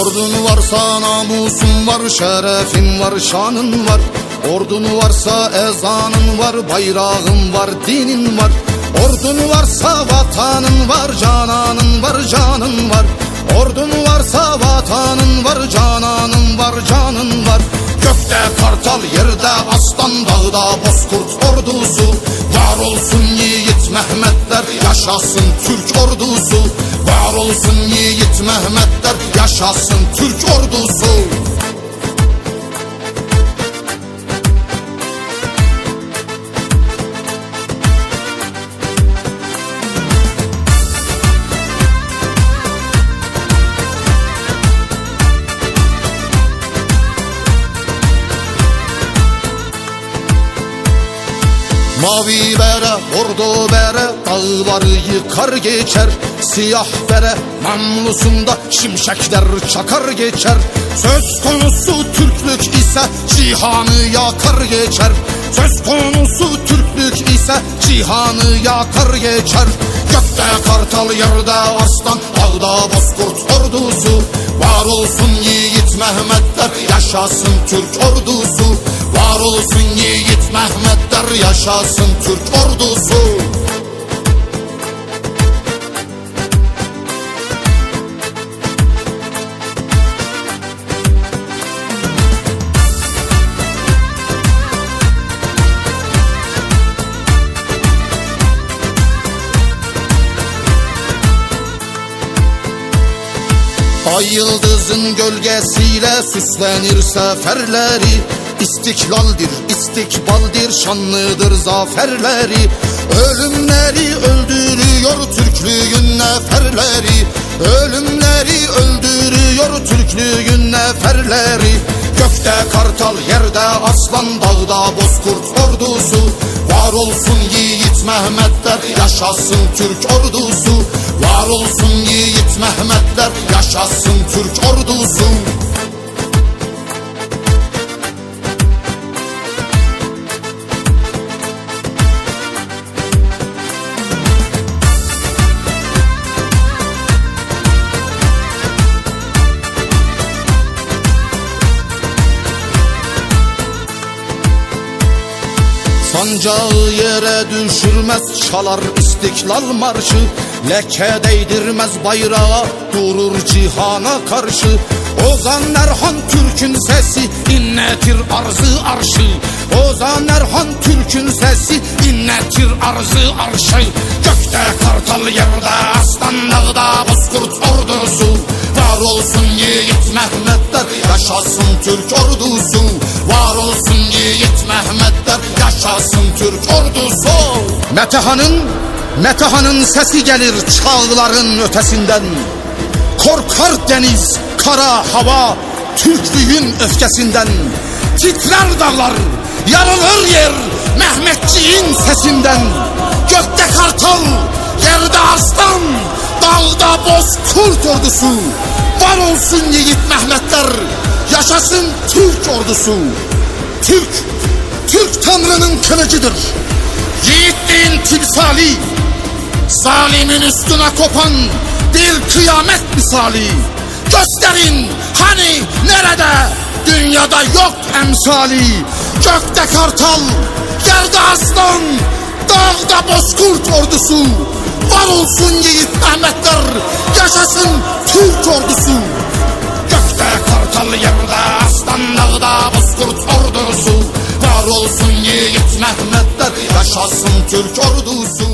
Ordun varsa namusun var, şerefin var, şanın var. Ordun varsa ezanın var, bayrağın var, dinin var. Ordun varsa vatanın var, cananın var, canın var. Ordun varsa vatanın var, cananın var, canın var. Gökte kartal, yerde aslan, dağda bozkurt ordusu. Var olsun Mehmetler, yaşasın Türk ordusu. Var olsun yiğit Mehmetler, yaşasın Türk ordusu Mavi bere, ordu bere, dağları yıkar geçer. Siyah bere, namlusunda şimşekler çakar geçer. Söz konusu Türklük ise cihanı yakar geçer. Söz konusu Türklük ise cihanı yakar geçer. Gökte kartal yerde aslan Dağda bozkurt ordusu. Var olsun yiğit Mehmetler Yaşasın Türk ordusu Var olsun yiğit Mehmetler Yaşasın Türk ordusu. Ay yıldızın gölgesiyle süslenir seferleri İstiklaldir, istikbaldir, şanlıdır zaferleri. Ölümleri öldürüyor Türklüğün neferleri. Ölümleri öldürüyor Türklüğün neferleri. Gökte kartal, yerde aslan, dağda bozkurt ordusu. Var olsun yiğit Mehmetler, yaşasın Türk ordusu. Var olsun yiğit Mehmetler, yaşasın Türk ordusu Sancağı yere düşürmez çalar istiklal marşı. Leke değdirmez bayrağa durur cihana karşı. Ozan Erhan Türk'ün sesi inletir arzı arşı. Ozan Erhan Türk'ün sesi inletir arzı arşı. Gökte kartal yerde yaşasın Türk ordusu. Var olsun yiğit Mehmetler yaşasın Türk ordusu. Metehan'ın Metehan'ın sesi gelir çağların ötesinden. Korkar deniz, kara hava Türklüğün öfkesinden. Titrer dağlar, yarılır yer Mehmetçiğin sesinden. Gökte kartal, yerde aslan Dağda bozkurt ordusu. Var olsun yiğit Mehmetler Yaşasın Türk ordusu. Türk, Türk Tanrı'nın kılıcıdır. Yiğitliğin timsali Zalimin üstüne kopan bir kıyamet misali. Gösterin hani nerede? Dünyada yok emsali. Gökte kartal, yerde aslan, dağda bozkurt ordusu. Var olsun yiğit Mehmetler, yaşasın Türk ordusu Gökte kartal yerde aslan dağda bozkurt ordusu. Var olsun yiğit Mehmetler, yaşasın Türk ordusu